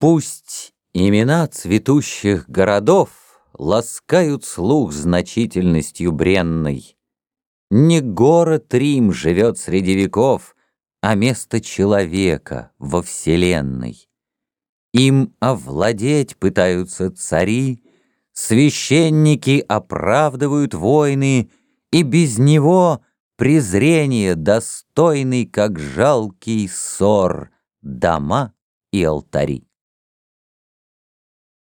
Пусть имена цветущих городов Ласкают слух значительностью бренной. Не город Рим живет среди веков, А место человека во вселенной. Им овладеть пытаются цари, Священники оправдывают войны, И без него презрение достойный, Как жалкий ссор, дома и алтари.